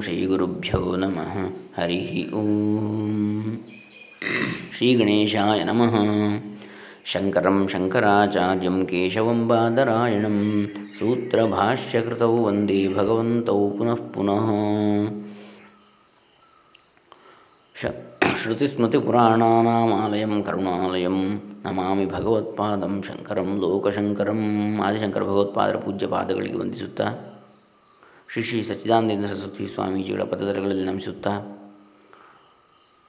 ಶ್ರೀಗುರುಭ್ಯೋ ನಮಃ ಹರಿ ಓಂ ಶ್ರೀಗಣೇಶಾಯ ನಮಃ ಶಂಕರಂ ಶಂಕರಾಚಾರ್ಯಂ ಕೇಶವಂ ಬಾದರಾಯಣಂ ಸೂತ್ರಭಾಷ್ಯಕೃತೌ ವಂದೇ ಭಗವಂತೌ ಪುನಃ ಪುನಃ ಶ್ರುತಿಸ್ಮೃತಿಪುರಾಣಾನಾಮಾಲಯಂ ಕರುಣಾಲಯಂ ನಮಾಮಿ ಭಗವತ್ಪಾದಂ ಶಂಕರಂ ಲೋಕಶಂಕರಂ ಆದಿಶಂಕರ ಭಗವತ್ಪಾದರ ಪೂಜ್ಯ ಪಾದಗಳಿಗೆ ವಂದಿಸುತ್ತಾ ಶ್ರೀ ಶ್ರೀ ಸಚ್ಚಿದಾನಂದ ಸರಸ್ವತಿ ಸ್ವಾಮೀಜಿಗಳ ಪದದರಗಳಲ್ಲಿ ನಮಿಸುತ್ತಾ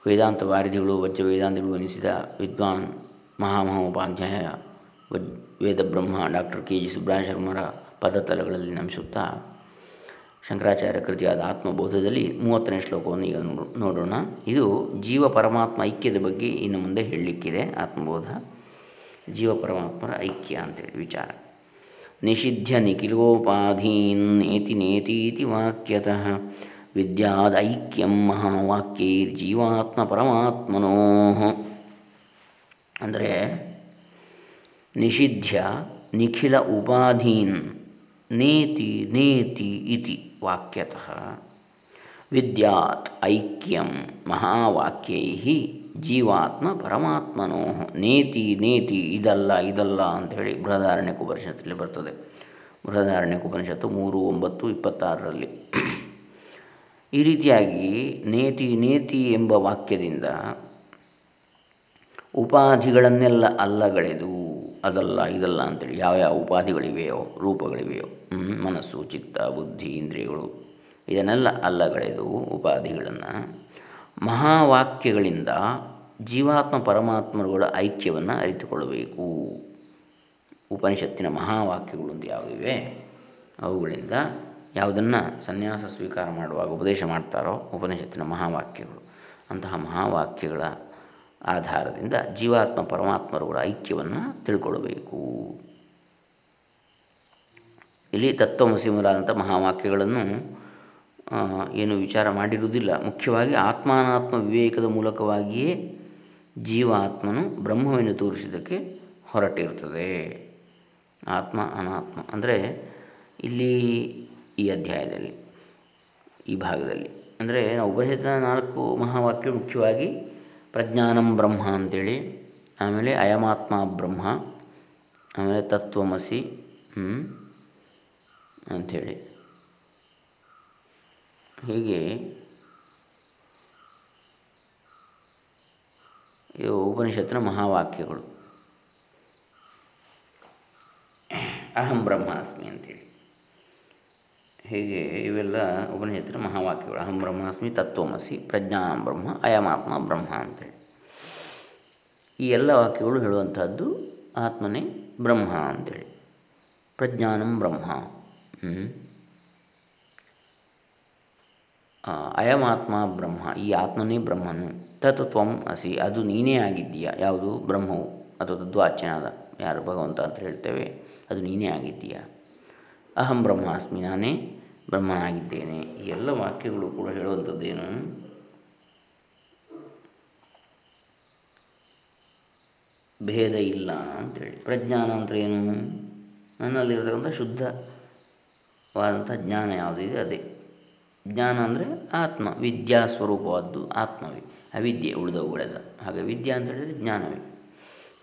ವೇದಾಂತ ವಾರಿಧಿಗಳು ವಜ್ರ ವೇದಾಂತಿಗಳು ಎನಿಸಿದ ವಿದ್ವಾನ್ ಮಹಾಮಹೋಪಾಧ್ಯಾಯ ವಜ್ ವೇದಬ್ರಹ್ಮ ಡಾಕ್ಟರ್ ಕೆ ಜಿ ಸುಬ್ರಹ ಶರ್ಮರ ಪದತಲಗಳಲ್ಲಿ ನಮಿಸುತ್ತಾ ಶಂಕರಾಚಾರ್ಯ ಕೃತಿಯಾದ ಆತ್ಮಬೋಧದಲ್ಲಿ ಮೂವತ್ತನೇ ಶ್ಲೋಕವನ್ನು ಈಗ ನೋಡೋಣ. ಇದು ಜೀವ ಪರಮಾತ್ಮ ಐಕ್ಯದ ಬಗ್ಗೆ ಇನ್ನು ಮುಂದೆ ಹೇಳಲಿಕ್ಕಿದೆ, ಆತ್ಮಬೋಧ. ಜೀವ ಪರಮಾತ್ಮರ ಐಕ್ಯ ಅಂತೇಳಿ ವಿಚಾರ. ನಿಷಿಧ್ಯ ನಿಖಿಲೋಪಾಧೀನ್ ನೇತಿ ನೇತೀತಿ ವಾಕ್ಯತಃ ವಿದ್ಯಾದೈಕ್ಯಂ ಮಹಾವಾಕ್ಯೈರ್ಜೀವಾತ್ಮ ಪರಮಾತ್ಮನೋ ಅಂದರೆ ನಿಷಿಧ್ಯ ನಿಖಿಲ ಉಪಾಧೀನ್ ನೇತಿ ನೇತಿ ಇತಿ ವಾಕ್ಯತಃ. ವಿದ್ಯಾತ್ ಐಕ್ಯಂ ಮಹಾವಾಕ್ಯೈ ಜೀವಾತ್ಮ ಪರಮಾತ್ಮನೋ ನೇತಿ ನೇತಿ, ಇದಲ್ಲ ಇದಲ್ಲ ಅಂಥೇಳಿ ಬೃಹದಾರಣ್ಯಕ ಉಪನಿಷತ್ತಲ್ಲಿ ಬರ್ತದೆ. ಬೃಹದಾರಣ್ಯಕ ಉಪನಿಷತ್ತು ಮೂರು, ಒಂಬತ್ತು, ಇಪ್ಪತ್ತಾರರಲ್ಲಿ. ಈ ರೀತಿಯಾಗಿ ನೇತಿ ನೇತಿ ಎಂಬ ವಾಕ್ಯದಿಂದ ಉಪಾಧಿಗಳನ್ನೆಲ್ಲ ಅಲ್ಲಗಳೆದು ಅದಲ್ಲ, ಇದಲ್ಲ ಅಂತೇಳಿ ಯಾವ್ಯಾವ ಯಾವ ಉಪಾಧಿಗಳಿವೆಯೋ, ರೂಪಗಳಿವೆಯೋ ಮನಸ್ಸು, ಚಿತ್ತ, ಬುದ್ಧಿ, ಇಂದ್ರಿಯಗಳು ಇದನ್ನೆಲ್ಲ ಅಲ್ಲಗಳೆದು ಉಪಾಧಿಗಳನ್ನು ಮಹಾವಾಕ್ಯಗಳಿಂದ ಜೀವಾತ್ಮ ಪರಮಾತ್ಮರುಗಳ ಐಕ್ಯವನ್ನು ಅರಿತುಕೊಳ್ಳಬೇಕು. ಉಪನಿಷತ್ತಿನ ಮಹಾವಾಕ್ಯಗಳು ಅಂತ ಯಾವುದಿವೆ? ಅವುಗಳಿಂದ ಯಾವುದನ್ನು ಸನ್ಯಾಸ ಸ್ವೀಕಾರ ಮಾಡುವಾಗ ಉಪದೇಶ ಮಾಡ್ತಾರೋ ಉಪನಿಷತ್ತಿನ ಮಹಾವಾಕ್ಯಗಳು. ಅಂತಹ ಮಹಾವಾಕ್ಯಗಳ ಆಧಾರದಿಂದ ಜೀವಾತ್ಮ ಪರಮಾತ್ಮರುಗಳ ಐಕ್ಯವನ್ನು ತಿಳ್ಕೊಳ್ಬೇಕು. ಇಲ್ಲಿ ತತ್ವಮಸಿ ಮಹಾವಾಕ್ಯಗಳನ್ನು ಏನು ವಿಚಾರ ಮಾಡಿರುವುದಿಲ್ಲ. ಮುಖ್ಯವಾಗಿ ಆತ್ಮಾನಾತ್ಮ ವಿವೇಕದ ಮೂಲಕವಾಗಿಯೇ ಜೀವಾತ್ಮನು ಬ್ರಹ್ಮವನ್ನು ತೋರಿಸಿದ್ದಕ್ಕೆ ಹೊರಟಿರ್ತದೆ ಆತ್ಮ ಅನಾತ್ಮ. ಅಂದರೆ ಇಲ್ಲಿ ಈ ಅಧ್ಯಾಯದಲ್ಲಿ, ಈ ಭಾಗದಲ್ಲಿ. ಅಂದರೆ ನಾವು ನಾಲ್ಕು ಮಹಾವಾಕ್ಯ ಮುಖ್ಯವಾಗಿ ಪ್ರಜ್ಞಾನಂ ಬ್ರಹ್ಮ ಅಂತೇಳಿ, ಆಮೇಲೆ ಅಯಮಾತ್ಮ ಬ್ರಹ್ಮ, ಆಮೇಲೆ ತತ್ವಮಸಿ ಅಂಥೇಳಿ. ಹೀಗೆ ಇವು ಉಪನಿಷತ್ತಿನ ಮಹಾವಾಕ್ಯಗಳು. ಅಹಂ ಬ್ರಹ್ಮಾಸ್ಮಿ ಅಂತೇಳಿ. ಹೀಗೆ ಇವೆಲ್ಲ ಉಪನಿಷತ್ತಿನ ಮಹಾವಾಕ್ಯಗಳು. ಅಹಂ ಬ್ರಹ್ಮಾಸ್ಮಿ ತತ್ವಮಸಿ ಪ್ರಜ್ಞಾನ ಬ್ರಹ್ಮ, ಅಯಮಾತ್ಮ ಬ್ರಹ್ಮ ಅಂತೇಳಿ. ಈ ಎಲ್ಲ ವಾಕ್ಯಗಳು ಹೇಳುವಂಥದ್ದು ಆತ್ಮನೇ ಬ್ರಹ್ಮ ಅಂತೇಳಿ. ಪ್ರಜ್ಞಾನಂ ಬ್ರಹ್ಮ. ಅಯಮಾತ್ಮ ಬ್ರಹ್ಮ, ಈ ಆತ್ಮನೇ ಬ್ರಹ್ಮನು. ತತ್ ತ್ವಂ ಅಸಿ, ಅದು ನೀನೇ ಆಗಿದ್ದೀಯ? ಯಾವುದು? ಬ್ರಹ್ಮವು. ಅಥವಾ ತದ್ವಾಚ್ಯನಾದ ಯಾರು? ಭಗವಂತ ಅಂತ ಹೇಳ್ತೇವೆ. ಅದು ನೀನೇ ಆಗಿದ್ದೀಯ? ಅಹಂ ಬ್ರಹ್ಮಾಸ್ಮಿ, ನಾನೇ ಬ್ರಹ್ಮನಾಗಿದ್ದೇನೆ. ಈ ಎಲ್ಲ ವಾಕ್ಯಗಳು ಕೂಡ ಹೇಳುವಂಥದ್ದೇನು? ಭೇದ ಇಲ್ಲ ಅಂತೇಳಿ ಪ್ರಜ್ಞಾನ ಅಂದರೆ ಏನು? ನನ್ನಲ್ಲಿರತಕ್ಕಂಥ ಶುದ್ಧವಾದಂಥ ಜ್ಞಾನ ಯಾವುದಿದೆ ಅದೇ. ಜ್ಞಾನ ಅಂದರೆ ಆತ್ಮ, ವಿದ್ಯಾ ಸ್ವರೂಪವಾದ್ದು ಆತ್ಮವೇ. ಅವಿದ್ಯೆ ಉಳಿದವುಗಳೆಲ್ಲ ಹಾಗೆ ವಿದ್ಯಾ ಅಂತ ಹೇಳಿದರೆ ಜ್ಞಾನವೇ.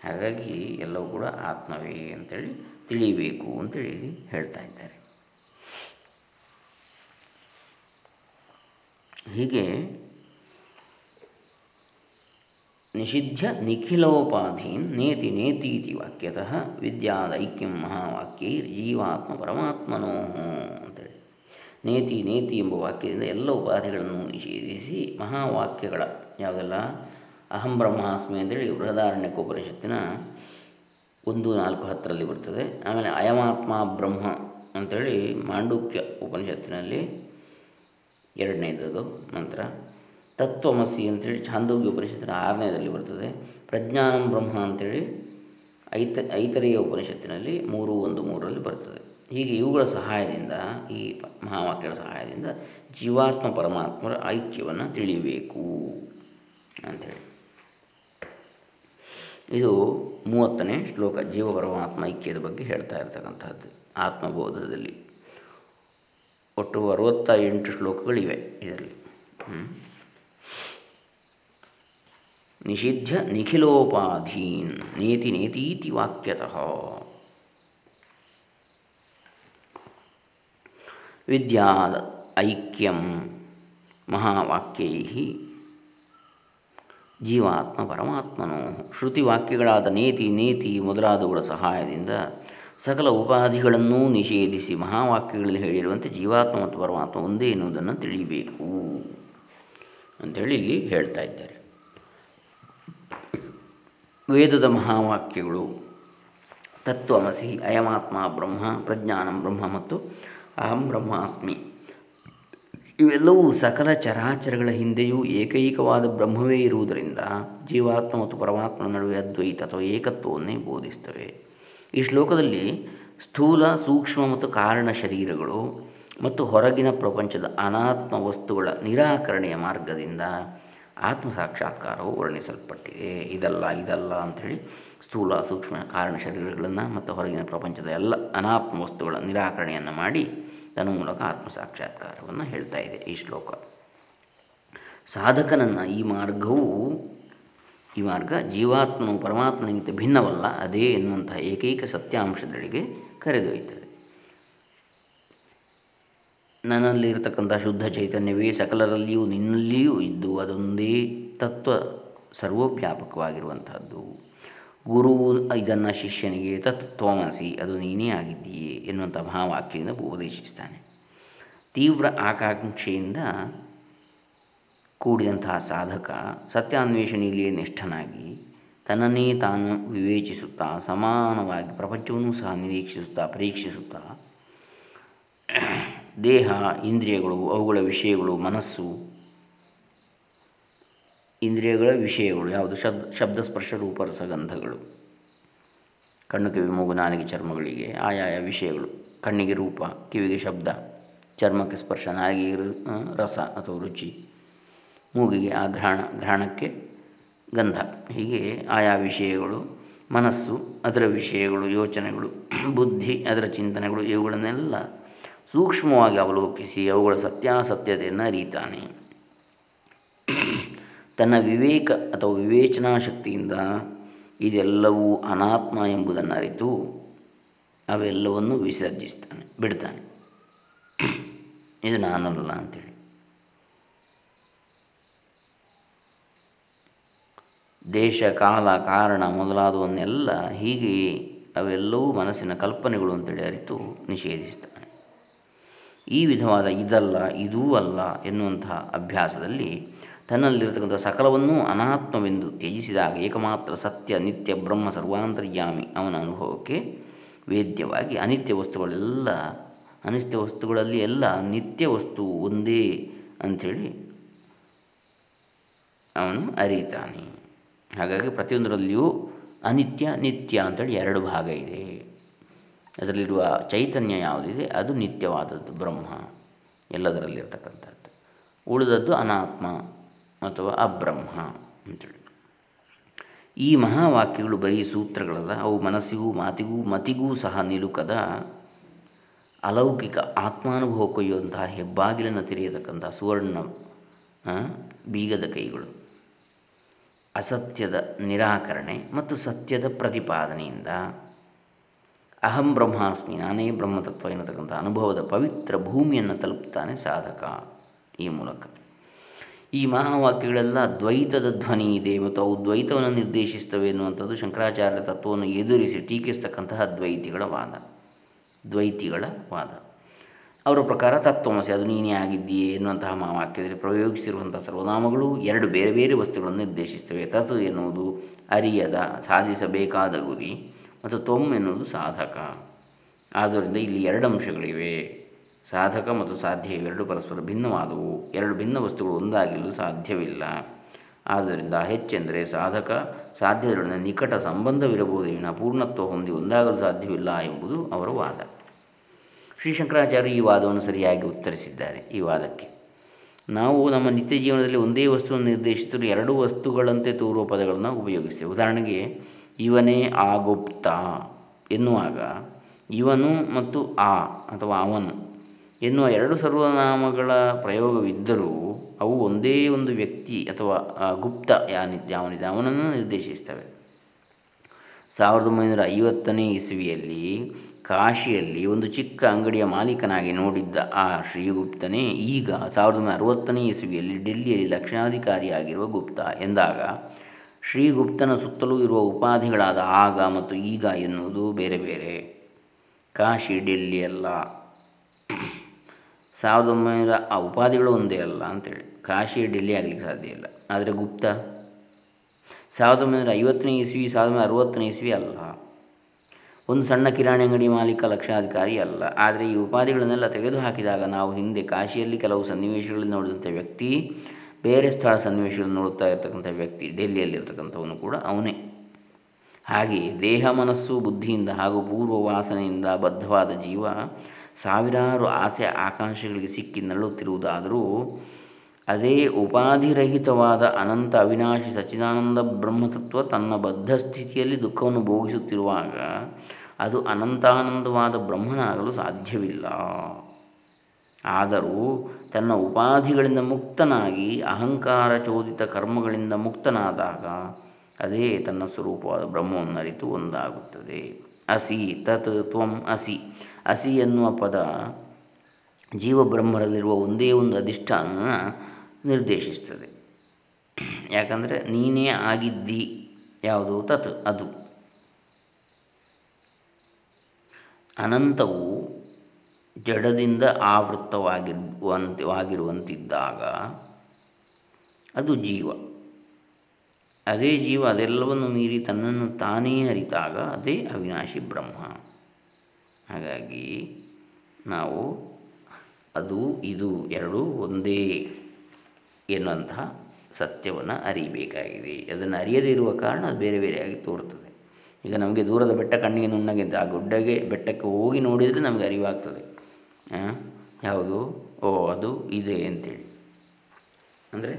ಹಾಗಾಗಿ ಎಲ್ಲವೂ ಕೂಡ ಆತ್ಮವೇ ಅಂತೇಳಿ ತಿಳಿಯಬೇಕು ಅಂತೇಳಿ ಹೇಳ್ತಾ ಇದ್ದಾರೆ. ಹೀಗೆ ನಿಷಿಧ್ಯ ನಿಖಿಲೋಪಾಧೀನ್ ನೇತಿ ನೇತೀತಿ ವಾಕ್ಯತಃ ವಿದ್ಯಾದೈಕ್ಯಂ ಮಹಾವಾಕ್ಯೈರ್ ಜೀವಾತ್ಮ ಪರಮಾತ್ಮನೋ ನೇತಿ ನೇತಿ ಎಂಬ ವಾಕ್ಯದಿಂದ ಎಲ್ಲ ಉಪಾಧಿಗಳನ್ನು ನಿಷೇಧಿಸಿ ಮಹಾವಾಕ್ಯಗಳ ಯಾವುದೆಲ್ಲ ಅಹಂ ಬ್ರಹ್ಮಾಸ್ಮಿ ಅಂತೇಳಿ ಬೃಹದಾರಣ್ಯಕೋಪನಿಷತ್ತಿನ ಒಂದು ನಾಲ್ಕು ಹತ್ತರಲ್ಲಿ ಬರ್ತದೆ. ಆಮೇಲೆ ಅಯಮಾತ್ಮ ಬ್ರಹ್ಮ ಅಂಥೇಳಿ ಮಾಂಡುಕ್ಯ ಉಪನಿಷತ್ತಿನಲ್ಲಿ ಎರಡನೇದದು ನಂತರ ತತ್ವಮಸಿ ಅಂತೇಳಿ ಛಾಂದೋಗ್ಯ ಉಪನಿಷತ್ತಿನ ಆರನೇದಲ್ಲಿ ಬರ್ತದೆ. ಪ್ರಜ್ಞಾನಂ ಬ್ರಹ್ಮ ಅಂಥೇಳಿ ಐತ, ಐತರೆಯ ಉಪನಿಷತ್ತಿನಲ್ಲಿ ಮೂರು ಒಂದು ಮೂರರಲ್ಲಿ ಬರ್ತದೆ. ಹೀಗೆ ಇವುಗಳ ಸಹಾಯದಿಂದ, ಈ ಮಹಾವಾಕ್ಯಗಳ ಸಹಾಯದಿಂದ ಜೀವಾತ್ಮ ಪರಮಾತ್ಮರ ಐಕ್ಯವನ್ನು ತಿಳಿಯಬೇಕು ಅಂಥೇಳಿ. ಇದು ಮೂವತ್ತನೇ ಶ್ಲೋಕ, ಜೀವ ಪರಮಾತ್ಮ ಐಕ್ಯದ ಬಗ್ಗೆ ಹೇಳ್ತಾ ಇರ್ತಕ್ಕಂಥದ್ದು ಆತ್ಮಬೋಧದಲ್ಲಿ. ಒಟ್ಟು ಅರವತ್ತ ಎಂಟು ಶ್ಲೋಕಗಳಿವೆ ಇದರಲ್ಲಿ. ನಿಷಿಧ್ಯ ನಿಖಿಲೋಪಾಧೀನ್ ನೇತಿ ನೇತೀತಿ ವಾಕ್ಯತಃ. ವಿದ್ಯಾದ ಐಕ್ಯಂ ಮಹಾವಾಕ್ಯೈ ಜೀವಾತ್ಮ ಪರಮಾತ್ಮನೋ. ಶ್ರುತಿವಾಕ್ಯಗಳಾದ ನೇತಿ ನೇತಿ ಮೊದಲಾದವುಗಳ ಸಹಾಯದಿಂದ ಸಕಲ ಉಪಾಧಿಗಳನ್ನೂ ನಿಷೇಧಿಸಿ ಮಹಾವಾಕ್ಯಗಳಲ್ಲಿ ಹೇಳಿರುವಂತೆ ಜೀವಾತ್ಮ ಮತ್ತು ಪರಮಾತ್ಮ ಒಂದೇ ಎನ್ನುವುದನ್ನು ತಿಳಿಯಬೇಕು ಅಂಥೇಳಿ ಇಲ್ಲಿ ಹೇಳ್ತಾ ಇದ್ದಾರೆ. ವೇದದ ಮಹಾವಾಕ್ಯಗಳು ತತ್ವಮಸಿ ಅಯಮಾತ್ಮ ಬ್ರಹ್ಮ ಪ್ರಜ್ಞಾನಂ ಬ್ರಹ್ಮ ಮತ್ತು ಅಹಂ ಬ್ರಹ್ಮಾಸ್ಮಿ. ಇವೆಲ್ಲವೂ ಸಕಲ ಚರಾಚರಗಳ ಹಿಂದೆಯೂ ಏಕೈಕವಾದ ಬ್ರಹ್ಮವೇ ಇರುವುದರಿಂದ ಜೀವಾತ್ಮ ಮತ್ತು ಪರಮಾತ್ಮನ ನಡುವೆ ಅದ್ವೈತ ಅಥವಾ ಏಕತ್ವವನ್ನೇ ಬೋಧಿಸ್ತವೆ. ಈ ಶ್ಲೋಕದಲ್ಲಿ ಸ್ಥೂಲ, ಸೂಕ್ಷ್ಮ ಮತ್ತು ಕಾರಣ ಶರೀರಗಳು ಮತ್ತು ಹೊರಗಿನ ಪ್ರಪಂಚದ ಅನಾತ್ಮ ವಸ್ತುಗಳ ನಿರಾಕರಣೆಯ ಮಾರ್ಗದಿಂದ ಆತ್ಮ ಸಾಕ್ಷಾತ್ಕಾರವು ವರ್ಣಿಸಲ್ಪಟ್ಟಿದೆ ಇದಲ್ಲ ಇದಲ್ಲ ಅಂಥೇಳಿ ಸ್ಥೂಲ, ಸೂಕ್ಷ್ಮ, ಕಾರಣ ಶರೀರಗಳನ್ನು ಮತ್ತು ಹೊರಗಿನ ಪ್ರಪಂಚದ ಎಲ್ಲ ಅನಾತ್ಮ ವಸ್ತುಗಳ ನಿರಾಕರಣೆಯನ್ನು ಮಾಡಿ ತನ್ನ ಮೂಲಕ ಆತ್ಮ ಸಾಕ್ಷಾತ್ಕಾರವನ್ನು ಹೇಳ್ತಾ ಇದೆ ಈ ಶ್ಲೋಕ. ಸಾಧಕನನ್ನು ಈ ಮಾರ್ಗವು, ಈ ಮಾರ್ಗ ಜೀವಾತ್ಮನು ಪರಮಾತ್ಮನಿಗಿಂತ ಭಿನ್ನವಲ್ಲ, ಅದೇ ಎನ್ನುವಂತಹ ಏಕೈಕ ಸತ್ಯಾಂಶದೆಡೆಗೆ ಕರೆದೊಯ್ಯುತ್ತದೆ. ನನ್ನಲ್ಲಿ ಇರತಕ್ಕಂಥ ಶುದ್ಧ ಚೈತನ್ಯವೇ ಸಕಲರಲ್ಲಿಯೂ ನಿನ್ನಲ್ಲಿಯೂ ಇದ್ದು ಅದೊಂದೇ ತತ್ವ ಸರ್ವವ್ಯಾಪಕವಾಗಿರುವಂತಹದ್ದು ಗುರು ಇದನ್ನು ಶಿಷ್ಯನಿಗೆ ತತ್ವಮಸಿ, ಅದು ನೀನೇ ಆಗಿದ್ದೀಯೇ ಎನ್ನುವಂಥ ಮಹಾವಾಕ್ಯದಿಂದ ಉಪದೇಶಿಸ್ತಾನೆ. ತೀವ್ರ ಆಕಾಂಕ್ಷೆಯಿಂದ ಕೂಡಿದಂತಹ ಸಾಧಕ ಸತ್ಯಾನ್ವೇಷಣೆಯಲ್ಲಿಯೇ ನಿಷ್ಠನಾಗಿ ತನ್ನನ್ನೇ ತಾನು ವಿವೇಚಿಸುತ್ತಾ, ಸಮಾನವಾಗಿ ಪ್ರಪಂಚವನ್ನು ಸಹ ನಿರೀಕ್ಷಿಸುತ್ತಾ, ಪರೀಕ್ಷಿಸುತ್ತಾ ದೇಹ, ಇಂದ್ರಿಯಗಳು, ಅವುಗಳ ವಿಷಯಗಳು, ಮನಸ್ಸು, ಇಂದ್ರಿಯಗಳ ವಿಷಯಗಳು ಯಾವುದು? ಶಬ್ದ ಶಬ್ದ ಸ್ಪರ್ಶ ರೂಪರಸಗಂಧಗಳು ಕಣ್ಣು, ಕಿವಿ, ಮೂಗು, ನಾಲಿಗೆ, ಚರ್ಮಗಳಿಗೆ ಆಯಾಯ ವಿಷಯಗಳು. ಕಣ್ಣಿಗೆ ರೂಪ, ಕಿವಿಗೆ ಶಬ್ದ, ಚರ್ಮಕ್ಕೆ ಸ್ಪರ್ಶ, ನಾಲಿಗೆಗೆ ರಸ ಅಥವಾ ರುಚಿ, ಮೂಗಿಗೆ ಆ ಘ್ರಾಣ ಘ್ರಾಣಕ್ಕೆ ಗಂಧ. ಹೀಗೆ ಆಯಾ ವಿಷಯಗಳು, ಮನಸ್ಸು, ಅದರ ವಿಷಯಗಳು, ಯೋಚನೆಗಳು, ಬುದ್ಧಿ, ಅದರ ಚಿಂತನೆಗಳು, ಇವುಗಳನ್ನೆಲ್ಲ ಸೂಕ್ಷ್ಮವಾಗಿ ಅವಲೋಕಿಸಿ ಅವುಗಳ ಸತ್ಯಾಸತ್ಯತೆಯನ್ನು ಅರಿತಾನೆ. ತನ್ನ ವಿವೇಕ ಅಥವಾ ವಿವೇಚನಾ ಶಕ್ತಿಯಿಂದ ಇದೆಲ್ಲವೂ ಅನಾತ್ಮ ಎಂಬುದನ್ನು ಅರಿತು ಅವೆಲ್ಲವನ್ನು ವಿಸರ್ಜಿಸ್ತಾನೆ, ಬಿಡ್ತಾನೆ. ಇದು ನಾನಲ್ಲ ಅಂತೇಳಿ. ದೇಶ, ಕಾಲ, ಕಾರಣ ಮೊದಲಾದವನ್ನೆಲ್ಲ ಹೀಗೆ ಅವೆಲ್ಲವೂ ಮನಸ್ಸಿನ ಕಲ್ಪನೆಗಳು ಅಂತೇಳಿ ಅರಿತು ನಿಷೇಧಿಸ್ತಾನೆ. ಈ ವಿಧವಾದ ಇದಲ್ಲ, ಇದೂ ಅಲ್ಲ ಎನ್ನುವಂತಹ ಅಭ್ಯಾಸದಲ್ಲಿ ತನ್ನಲ್ಲಿರತಕ್ಕಂಥ ಸಕಲವನ್ನೂ ಅನಾತ್ಮವೆಂದು ತ್ಯಜಿಸಿದಾಗ ಏಕಮಾತ್ರ ಸತ್ಯ, ನಿತ್ಯ ಬ್ರಹ್ಮ ಸರ್ವಾಂತರ್ಯಾಮಿ ಅವನ ಅನುಭವಕ್ಕೆ ವೇದ್ಯವಾಗಿ ಅನಿತ್ಯ ವಸ್ತುಗಳೆಲ್ಲ, ಅನಿತ್ಯ ವಸ್ತುಗಳಲ್ಲಿ ಎಲ್ಲ ನಿತ್ಯ ವಸ್ತು ಒಂದೇ ಅಂಥೇಳಿ ಅವನು ಅರಿತಾನೆ. ಹಾಗಾಗಿ ಪ್ರತಿಯೊಂದರಲ್ಲಿಯೂ ಅನಿತ್ಯ, ನಿತ್ಯ ಅಂತೇಳಿ ಎರಡು ಭಾಗ ಇದೆ. ಅದರಲ್ಲಿರುವ ಚೈತನ್ಯ ಯಾವುದಿದೆ ಅದು ನಿತ್ಯವಾದದ್ದು, ಬ್ರಹ್ಮ, ಎಲ್ಲದರಲ್ಲಿರ್ತಕ್ಕಂಥದ್ದು. ಉಳಿದದ್ದು ಅನಾತ್ಮ ಅಥವಾ ಅಬ್ರಹ್ಮ ಅಂತೇಳಿ ಈ ಮಹಾವಾಕ್ಯಗಳು ಬರೀ ಸೂತ್ರಗಳಲ್ಲ, ಅವು ಮನಸ್ಸಿಗೂ ಮಾತಿಗೂ ಮತಿಗೂ ಸಹ ನಿಲುಕದ ಅಲೌಕಿಕ ಆತ್ಮಾನುಭವ ಕೊಯ್ಯುವಂತಹ ಹೆಬ್ಬಾಗಿಲನ್ನು ತೆರೆಯತಕ್ಕಂಥ ಸುವರ್ಣ ಬೀಗದ ಕೈಗಳು. ಅಸತ್ಯದ ನಿರಾಕರಣೆ ಮತ್ತು ಸತ್ಯದ ಪ್ರತಿಪಾದನೆಯಿಂದ ಅಹಂ ಬ್ರಹ್ಮಾಸ್ಮಿ, ನಾನೇ ಬ್ರಹ್ಮತತ್ವ ಎನ್ನತಕ್ಕಂಥ ಅನುಭವದ ಪವಿತ್ರ ಭೂಮಿಯನ್ನು ತಲುಪ್ತಾನೆ ಸಾಧಕ ಈ ಮೂಲಕ. ಈ ಮಹಾವಾಕ್ಯಗಳೆಲ್ಲ ದ್ವೈತದ ಧ್ವನಿ ಇದೆ ಮತ್ತು ಅವು ದ್ವೈತವನ್ನು ನಿರ್ದೇಶಿಸ್ತವೆ ಎನ್ನುವಂಥದ್ದು ಶಂಕರಾಚಾರ್ಯ ತತ್ವವನ್ನು ಎದುರಿಸಿ ಟೀಕಿಸ್ತಕ್ಕಂತಹ ದ್ವೈತಿಗಳ ವಾದ. ದ್ವೈತಿಗಳ ವಾದ. ಅವರ ಪ್ರಕಾರ ತತ್ವಮಸಿ, ಅದು ನೀನೇ ಆಗಿದ್ದೀಯೇ ಎನ್ನುವಂತಹ ಮಹಾವಾಕ್ಯದಲ್ಲಿ ಪ್ರಯೋಗಿಸಿರುವಂಥ ಸರ್ವನಾಮಗಳು ಎರಡು ಬೇರೆ ಬೇರೆ ವಸ್ತುಗಳನ್ನು ನಿರ್ದೇಶಿಸ್ತವೆ ತತ್ ಎನ್ನುವುದು ಅರಿಯದ, ಸಾಧಿಸಬೇಕಾದ ಗುರಿ. ಮತ್ತು ತ್ವಮ್ ಎನ್ನುವುದು ಸಾಧಕ. ಆದ್ದರಿಂದ ಇಲ್ಲಿ ಎರಡು ಅಂಶಗಳಿವೆ. ಸಾಧಕ ಮತ್ತು ಸಾಧ್ಯ ಇವೆರಡು ಪರಸ್ಪರ ಭಿನ್ನವಾದವು. ಎರಡು ಭಿನ್ನ ವಸ್ತುಗಳು ಒಂದಾಗಿರಲು ಸಾಧ್ಯವಿಲ್ಲ. ಆದ್ದರಿಂದ ಹೆಚ್ಚೆಂದರೆ ಸಾಧಕ, ಸಾಧ್ಯದೊಡನೆ ನಿಕಟ ಸಂಬಂಧವಿರಬಹುದೇನ ಪೂರ್ಣತ್ವ ಹೊಂದಿ ಒಂದಾಗಲು ಸಾಧ್ಯವಿಲ್ಲ ಎಂಬುದು ಅವರ ವಾದ. ಶ್ರೀ ಶಂಕರಾಚಾರ್ಯ ಈ ವಾದವನ್ನು ಸರಿಯಾಗಿ ಉತ್ತರಿಸಿದ್ದಾರೆ. ಈ ವಾದಕ್ಕೆ, ನಾವು ನಮ್ಮ ನಿತ್ಯ ಜೀವನದಲ್ಲಿ ಒಂದೇ ವಸ್ತುವನ್ನು ನಿರ್ದೇಶಿಸಲು ಎರಡು ವಸ್ತುಗಳಂತೆ ತೋರುವ ಪದಗಳನ್ನು ಉಪಯೋಗಿಸ್ತೇವೆ ಉದಾಹರಣೆಗೆ ಇವನೇ ಆ ಗುಪ್ತ ಎನ್ನುವಾಗ ಇವನು ಮತ್ತು ಆ ಅಥವಾ ಅವನು ಎನ್ನುವ ಎರಡು ಸರ್ವನಾಮಗಳ ಪ್ರಯೋಗವಿದ್ದರೂ ಅವು ಒಂದೇ ಒಂದು ವ್ಯಕ್ತಿ ಅಥವಾ ಗುಪ್ತ ಯಾನಿ ಯಾವನಿದೆ ಅವನನ್ನು ನಿರ್ದೇಶಿಸ್ತವೆ ಸಾವಿರದ ಒಂಬೈನೂರ ಐವತ್ತನೇ ಇಸವಿಯಲ್ಲಿ ಕಾಶಿಯಲ್ಲಿ ಒಂದು ಚಿಕ್ಕ ಅಂಗಡಿಯ ಮಾಲೀಕನಾಗಿ ನೋಡಿದ್ದ ಆ ಶ್ರೀಗುಪ್ತನೇ ಈಗ ಸಾವಿರದ ಒಂಬೈನೂರ ಅರವತ್ತನೇ ಇಸವಿಯಲ್ಲಿ ಡೆಲ್ಲಿಯಲ್ಲಿ ಲಕ್ಷಣಾಧಿಕಾರಿಯಾಗಿರುವ ಗುಪ್ತ ಎಂದಾಗ ಶ್ರೀಗುಪ್ತನ ಸುತ್ತಲೂ ಇರುವ ಉಪಾಧಿಗಳಾದ ಆಗ ಮತ್ತು ಈಗ ಎನ್ನುವುದು ಬೇರೆ ಬೇರೆ. ಕಾಶಿ, ಡೆಲ್ಲಿ ಅಲ್ಲ. ಸಾವಿರದ ಒಂಬೈನೂರ, ಆ ಉಪಾಧಿಗಳು ಒಂದೇ ಅಲ್ಲ ಅಂತೇಳಿ. ಕಾಶಿ, ಡೆಲ್ಲಿ ಆಗಲಿಕ್ಕೆ ಸಾಧ್ಯ ಇಲ್ಲ. ಆದರೆ ಗುಪ್ತ? ಸಾವಿರದ ಒಂಬೈನೂರ ಐವತ್ತನೇ ಇಸ್ವಿ, ಸಾವಿರದ ಒಂಬೈನೂರ ಅರುವತ್ತನೇ ಇಸ್ವಿ ಅಲ್ಲ. ಒಂದು ಸಣ್ಣ ಕಿರಾಣಿ ಅಂಗಡಿ ಮಾಲೀಕ, ಲಕ್ಷಾಧಿಕಾರಿ ಅಲ್ಲ. ಆದರೆ ಈ ಉಪಾಧಿಗಳನ್ನೆಲ್ಲ ತೆಗೆದುಹಾಕಿದಾಗ ನಾವು ಹಿಂದೆ ಕಾಶಿಯಲ್ಲಿ ಕೆಲವು ಸನ್ನಿವೇಶಗಳಲ್ಲಿ ನೋಡಿದಂಥ ವ್ಯಕ್ತಿ ಬೇರೆ ಸ್ಥಳ ಸನ್ನಿವೇಶಗಳನ್ನು ನೋಡುತ್ತಾ ಇರ್ತಕ್ಕಂಥ ವ್ಯಕ್ತಿ ಡೆಲ್ಲಿಯಲ್ಲಿರ್ತಕ್ಕಂಥವನು ಕೂಡ ಅವನೇ. ಹಾಗೆಯೇ ದೇಹ, ಮನಸ್ಸು, ಬುದ್ಧಿಯಿಂದ ಹಾಗೂ ಪೂರ್ವ ವಾಸನೆಯಿಂದ ಬದ್ಧವಾದ ಜೀವ ಸಾವಿರಾರು ಆಸೆ ಆಕಾಂಕ್ಷೆಗಳಿಗೆ ಸಿಕ್ಕಿ ನರಳುತ್ತಿರುವುದಾದರೂ ಅದೇ ಉಪಾಧಿರಹಿತವಾದ ಅನಂತ ಅವಿನಾಶಿ ಸಚ್ಚಿದಾನಂದ ಬ್ರಹ್ಮತತ್ವ ತನ್ನ ಬದ್ಧ ಸ್ಥಿತಿಯಲ್ಲಿ ದುಃಖವನ್ನು ಭೋಗಿಸುತ್ತಿರುವಾಗ ಅದು ಅನಂತಾನಂದವಾದ ಬ್ರಹ್ಮನಾಗಲು ಸಾಧ್ಯವಿಲ್ಲ. ಆದರೂ ತನ್ನ ಉಪಾಧಿಗಳಿಂದ ಮುಕ್ತನಾಗಿ ಅಹಂಕಾರ ಚೋದಿತ ಕರ್ಮಗಳಿಂದ ಮುಕ್ತನಾದಾಗ ಅದೇ ತನ್ನ ಸ್ವರೂಪವಾದ ಬ್ರಹ್ಮವನ್ನು ಅರಿತು ಒಂದಾಗುತ್ತದೆ. ಅಸಿ ತತ್ ತ್ವಂ ಅಸಿ. ಅಸಿ ಎನ್ನುವ ಪದ ಜೀವಬ್ರಹ್ಮರಲ್ಲಿರುವ ಒಂದೇ ಒಂದು ಅಧಿಷ್ಠಾನ ನಿರ್ದೇಶಿಸ್ತದೆ ಯಾಕಂದರೆ ನೀನೇ ಆಗಿದ್ದಿ. ಯಾವುದು? ತತ್ ಅದು. ಅನಂತವು ಜಡದಿಂದ ಆವೃತ್ತವಾಗಿರುವಂತಿದ್ದಾಗ ಅದು ಜೀವ. ಅದೇ ಜೀವ, ಅದೆಲ್ಲವನ್ನು ಮೀರಿ ತನ್ನನ್ನು ತಾನೇ ಅರಿತಾಗ ಅದೇ ಅವಿನಾಶಿ ಬ್ರಹ್ಮ. ಹಾಗಾಗಿ ನಾವು ಅದು, ಇದು, ಎರಡೂ ಒಂದೇ ಎನ್ನುವಂತಹ ಸತ್ಯವನ್ನು ಅರಿಬೇಕಾಗಿದೆ. ಅದನ್ನು ಅರಿಯದೇ ಇರುವ ಕಾರಣ ಅದು ಬೇರೆ ಬೇರೆಯಾಗಿ ತೋರ್ತದೆ. ಈಗ ನಮಗೆ ದೂರದ ಬೆಟ್ಟ ಕಣ್ಣಿಗೆ ನುಣ್ಣಗಿದ್ದ ಆ ಗುಡ್ಡಗೆ, ಬೆಟ್ಟಕ್ಕೆ ಹೋಗಿ ನೋಡಿದರೆ ನಮಗೆ ಅರಿವಾಗ್ತದೆ. ಯಾವುದು? ಓ, ಅದು ಇದೆ ಅಂತೇಳಿ. ಅಂದರೆ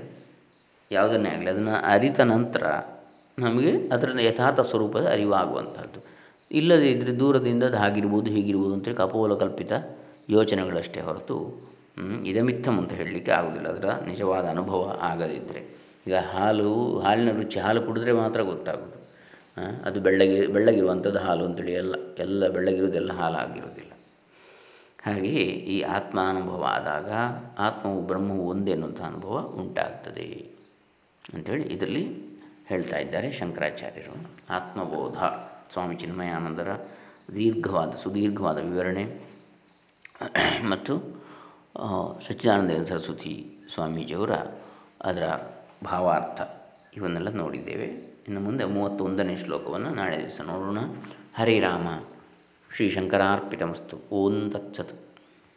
ಯಾವುದನ್ನೇ ಆಗಲಿ, ಅದನ್ನು ಅರಿತ ನಂತರ ನಮಗೆ ಅದರ ಯಥಾರ್ಥ ಸ್ವರೂಪದ ಅರಿವಾಗುವಂಥದ್ದು ಇಲ್ಲದೇ ಇದ್ದರೆ ದೂರದಿಂದ ಅದು ಹಾಗಿರ್ಬೋದು, ಹೀಗಿರ್ಬೋದು ಅಂತೇಳಿ ಕಪೋಲ ಕಲ್ಪಿತ ಯೋಚನೆಗಳಷ್ಟೇ ಹೊರತು ಇದಮಿತ್ತಮ್ ಅಂತ ಹೇಳಲಿಕ್ಕೆ ಆಗೋದಿಲ್ಲ. ಅದರ ನಿಜವಾದ ಅನುಭವ ಆಗದಿದ್ದರೆ ಈಗ ಹಾಲು, ಹಾಲಿನ ರುಚಿ, ಹಾಲು ಕುಡಿದ್ರೆ ಮಾತ್ರ ಗೊತ್ತಾಗೋದು ಅದು ಬೆಳ್ಳಗೆ ಬೆಳ್ಳಗಿರುವಂಥದ್ದು ಹಾಲು ಅಂತೇಳಿ ಎಲ್ಲ ಎಲ್ಲ ಬೆಳ್ಳಗಿರೋದೆಲ್ಲ ಹಾಲು ಆಗಿರೋದಿಲ್ಲ ಹಾಗೆಯೇ ಈ ಆತ್ಮ ಅನುಭವ ಆದಾಗ ಆತ್ಮವು ಬ್ರಹ್ಮವು ಒಂದೇ ಅನ್ನುವಂಥ ಅನುಭವ ಉಂಟಾಗ್ತದೆ ಅಂಥೇಳಿ ಇದರಲ್ಲಿ ಹೇಳ್ತಾ ಇದ್ದಾರೆ ಶಂಕರಾಚಾರ್ಯರು. ಆತ್ಮಬೋಧ. ಸ್ವಾಮಿ ಚಿನ್ಮಯಾನಂದರ ದೀರ್ಘವಾದ, ಸುದೀರ್ಘವಾದ ವಿವರಣೆ. ಮತ್ತು ಸಚ್ಚಿದಾನಂದ ಸರಸ್ವತಿ ಸ್ವಾಮೀಜಿಯವರ ಅದರ ಭಾವಾರ್ಥ. ಇವನ್ನೆಲ್ಲ ನೋಡಿದ್ದೇವೆ. ಇನ್ನು ಮುಂದೆ ಮೂವತ್ತೊಂದನೇ ಶ್ಲೋಕವನ್ನು ನಾಳೆ ದಿವಸ ನೋಡೋಣ. ಹರೇ ಶ್ರೀ ಶಂಕರಾರ್ಪಿತಮಸ್ತು ಓಂ ತತ್ಸತ್.